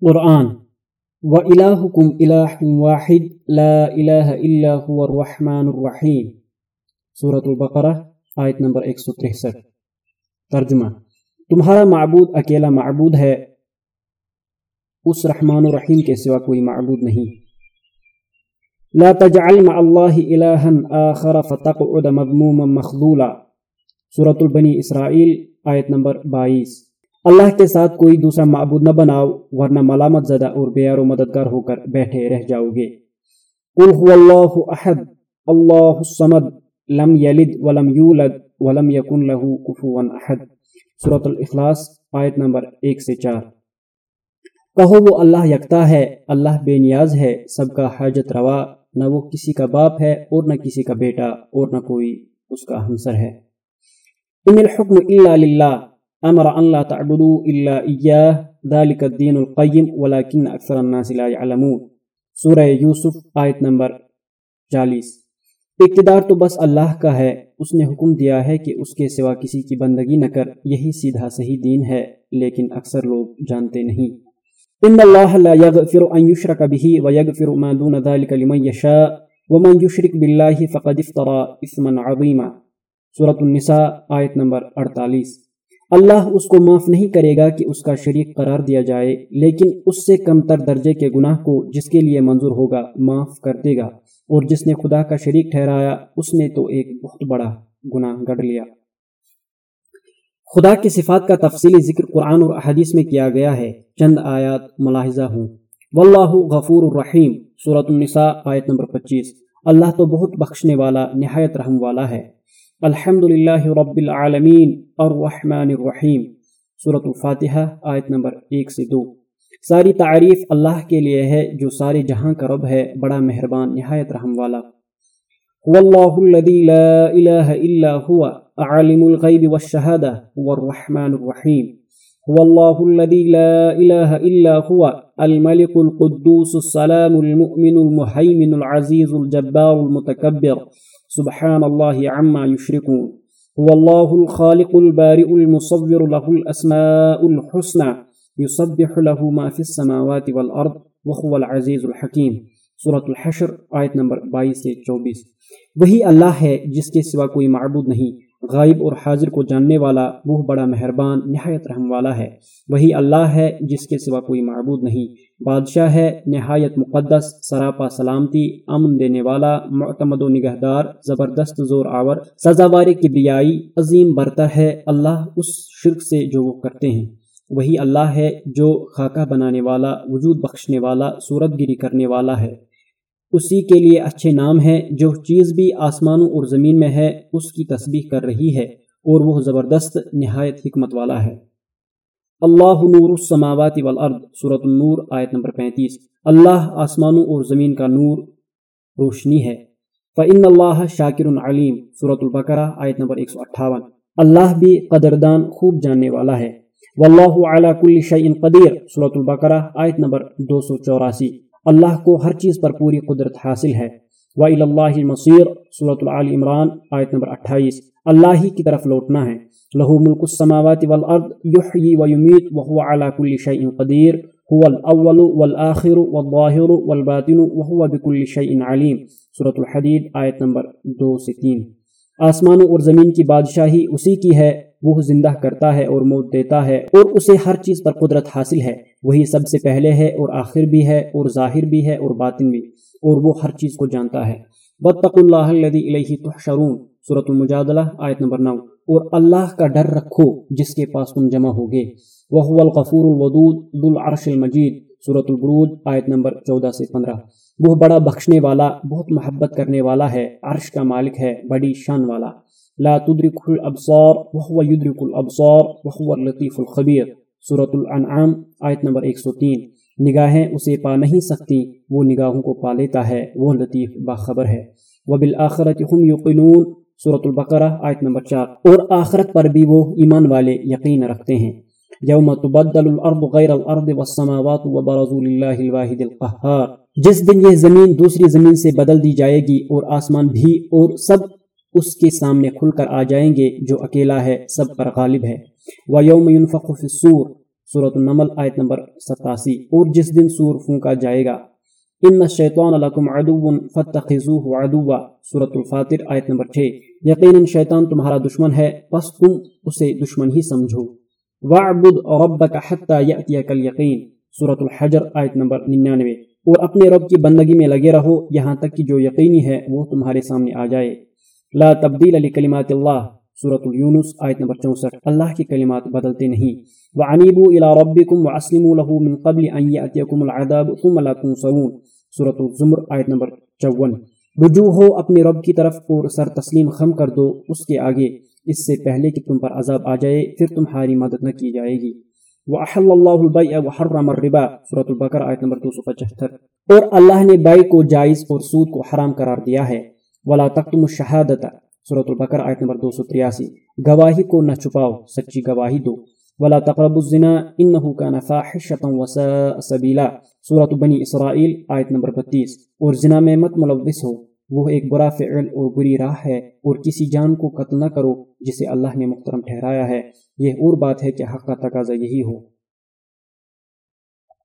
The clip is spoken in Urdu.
قرآن و الہکم الہ واحد، لا الہ الا هو الرحمن الرحیم سورة البقرہ، آیت نمبر 163 ترجمہ، تمہارا معبود اکیلا معبود ہے، اس رحمان الرحیم کے سوا کوئی معبود نہیں۔ لا تجعل مع اللہ الہا آخر فتقعد مذموما مخذولا۔ سورة البنی اسرائیل، آیت نمبر بائیس۔ اللہ کے ساتھ کوئی دوسرا معبود نہ بناؤ، ورنہ ملامت زدہ اور بیار و مددگار ہو کر بیٹھے رہ جاؤ گے۔ قل هو اللہ احد، اللہ الصمد، لم یلد ولم یولد ولم یکن له کفوا احد۔ سورة الاخلاص، آیت نمبر ایک سے چار۔ کہو وہ اللہ یکتا ہے، اللہ بے نیاز ہے، سب کا حاجت روا، نہ وہ کسی کا باپ ہے اور نہ کسی کا بیٹا اور نہ کوئی اس کا ہمسر ہے۔ ان الحکم الا للہ امر ان لا تعبدوا الا اياه ذلك الدين القيم، ولكن اكثر الناس لا يعلمون. سورہ یوسف آیت نمبر چالیس. اقتدار تو بس اللہ کا ہے، اس نے حکم دیا ہے کہ اس کے سوا کسی کی بندگی نہ کر، یہی سیدھا صحیح دین ہے، لیکن اکثر لوگ جانتے نہیں۔ ان اللہ لا يغفر ان يشرك به ويغفر ما دون ذلك لمن يشاء ومن يشرك بالله فقد افترى اثما عظيما سورة النساء، آیت نمبر 48 اللہ اس کو معاف نہیں کرے گا کہ اس کا شریک قرار دیا جائے، لیکن اس سے کم تر درجے کے گناہ کو جس کے لیے منظور ہوگا، معاف کر دے گا۔ اور جس نے خدا کا شریک ٹھہرایا، اس نے تو ایک بہت بڑا گناہ گڑ لیا۔ خدا کی صفات کا تفصیلی ذکر قرآن اور احادیث میں کیا گیا ہے۔ چند آیات ملاحظہ ہوں۔ واللہ غفور الرحیم صورت النساء، آیت نمبر پچیس۔ اللہ تو بہت بخشنے والا، نہایت رحم والا ہے۔ الحمد للہ رب العالمین الرحمن الرحیم۔ صورت الفاتحہ، آیت نمبر ایک سے دو۔ ساری تعریف اللہ کے لیے ہے، جو سارے جہاں کا رب ہے، بڑا مہربان، نہایت رحم والا۔ واللہ الذي لا الہ الا هو، عالم الغیب والشہادہ والرحمن الرحیم۔ واللہ الذي لا الہ الا هو الملك القدوس، السلام المؤمن المحیمن العزیز الجبار المتکبر۔ سبحان الله عما يشركون هو الله الخالق البارئ المصور له الأسماء الحسنى يصبح له ما في السماوات والأرض وهو العزيز الحكيم سورة الحشر آیت نمبر 22 سے 24 وہی اللہ ہے جس کے سوا کوئی معبود نہیں. غائب اور حاضر کو جاننے والا وہ بڑا مہربان، نہایت رحم والا ہے۔ وہی اللہ ہے جس کے سوا کوئی معبود نہیں۔ بادشاہ ہے، نہایت مقدس، سراپا سلامتی، امن دینے والا، معتمد و نگہدار، زبردست زور آور، سزاوار کی بیائی عظیم برتر ہے۔ اللہ اس شرک سے جو وہ کرتے ہیں۔ وہی اللہ ہے جو خاکہ بنانے والا، وجود بخشنے والا صورت گیری کرنے والا ہے۔ اسی کے لیے اچھے نام ہے جو چیز بھی آسمانوں اور زمین میں ہے، اس کی تسبیح کر رہی ہے، اور وہ زبردست، نہایت حکمت والا ہے۔ اللہ نور السماوات والارض، سورة النور، آیت نمبر پینتیس۔ اللہ آسمانوں اور زمین کا نور روشنی ہے۔ فَإِنَّ اللَّهَ شَاكِرٌ علیم سورة البقرہ، آیت نمبر 158 اللہ بھی قدردان خوب جاننے والا ہے۔ واللہ علی کل شیء قدیر سورة البقرہ، آیت نمبر 284 اللہ کو ہر چیز پر پوری قدرت حاصل ہے۔ وَإِلَى اللَّهِ الْمَصِيرُ، سورة العال عمران، آیت نمبر 28 اللہ ہی کی طرف لوٹنا ہے۔ لہو ملک السماوات والارض، یحیی ویمیت وهو على كل شيء قدیر۔ هو الاول والآخر والظاہر والباطن وهو بكل شيء علیم۔ سورة الحدید، آیت نمبر 2 سے 3 آسمانوں اور زمین کی بادشاہی اسی کی ہے۔ وہ زندہ کرتا ہے اور موت دیتا ہے اور اسے ہر چیز پر قدرت حاصل ہے۔ وہی سب سے پہلے ہے اور آخر بھی ہے اور ظاہر بھی ہے اور باطن بھی، اور وہ ہر چیز کو جانتا ہے۔ بطق اللہ علیہ تحشرون۔ صورت المجادلہ، آیت نمبر نو۔ اور اللہ کا ڈر رکھو جس کے پاس تم جمع ہوگے۔ وہ الغفور الودود، ذو العرش المجید صورت البروج، آیت نمبر چودہ سے پندرہ۔ وہ بڑا بخشنے والا، بہت محبت کرنے والا ہے، عرش کا مالک ہے، بڑی شان والا۔ لا تدرك الابصار، وهو يدرك الابصار، وهو اللطيف الخبير سورة الانعام، آیت نمبر 103 نگاہیں اسے پا نہیں سکتی، وہ نگاہوں کو پا لیتا ہے، وہ لطیف باخبر ہے۔ وبالآخرت هم يقنون سورة البقرہ، آیت نمبر 4 اور آخرت پر بھی وہ ایمان والے یقین رکھتے ہیں۔ یوم تبدل الارض غیر الارض والسماوات وبرزوا للہ الواحد القہار۔ جس دن یہ زمین دوسری زمین سے بدل دی جائے گی اور آسمان بھی اور سب اس کے سامنے کھل کر آ جائیں گے جو اکیلا ہے، سب پر غالب ہے۔ وَيَوْمَ يُنفَقُ فِي السُّورِ صورت النمل، آیت نمبر ستاسی۔ اور جس دن سور پھونکا جائے گا ان شیطان لکم عدو فتخذوه عدوا۔ صورت الفاتر، آیت نمبر 6 یقیناً شیطان تمہارا دشمن ہے، پس تم اسے دشمن ہی سمجھو۔ وعبد ربک حتی یأتیک الیقین صورت الحجر، آیت نمبر 99 اور اپنے رب کی بندگی میں لگے رہو، یہاں تک کہ جو یقینی ہے، وہ تمہارے سامنے آ جائے۔ لا تبدیل لکلمات اللہ صورت اليونس آیت نمبر 64 اللہ کی کلمات بدلتے نہیں۔ وعنیبوا الى ربکم واسلموا له من قبل ان یأتیکم العذاب ثم لا تنصرون۔ صورت الزمر، آیت نمبر 54 رجوع ہو اپنے رب کی طرف اور سر تسلیم خم کر دو اس کے آگے۔ اس سے پہلے کہ تم پر عذاب آ جائے، پھر تمہاری مدد نہ کی جائے گی۔ وَأَحَلَّ اللَّهُ الْبَيْعَ وَحَرَّمَ الرِّبَا، سورة البقر آیت نمبر 275 اور اللہ نے بائی کو جائز اور سود کو حرام قرار دیا ہے۔ وَلَا تَقْتُمُ الشَّهَادَةَ. سورة البقر آیت نمبر 283 گواہی کو نہ چھپاؤ، سچی گواہی دو. وَلَا تَقْرَبُ الزِّنَا إِنَّهُ كَانَ فَاحِشَةً وَسَاءَ سَبِيلًا سورة بنی اسرائیل، آیت نمبر 32 اور زنا میں مت ملوث ہو، وہ ایک برا فعل اور بری راہ ہے، اور کسی جان کو قتل نہ کرو، جسے اللہ نے محترم ٹھہرایا ہے. یہ اور بات ہے کہ حق کا تقاضا یہی ہو۔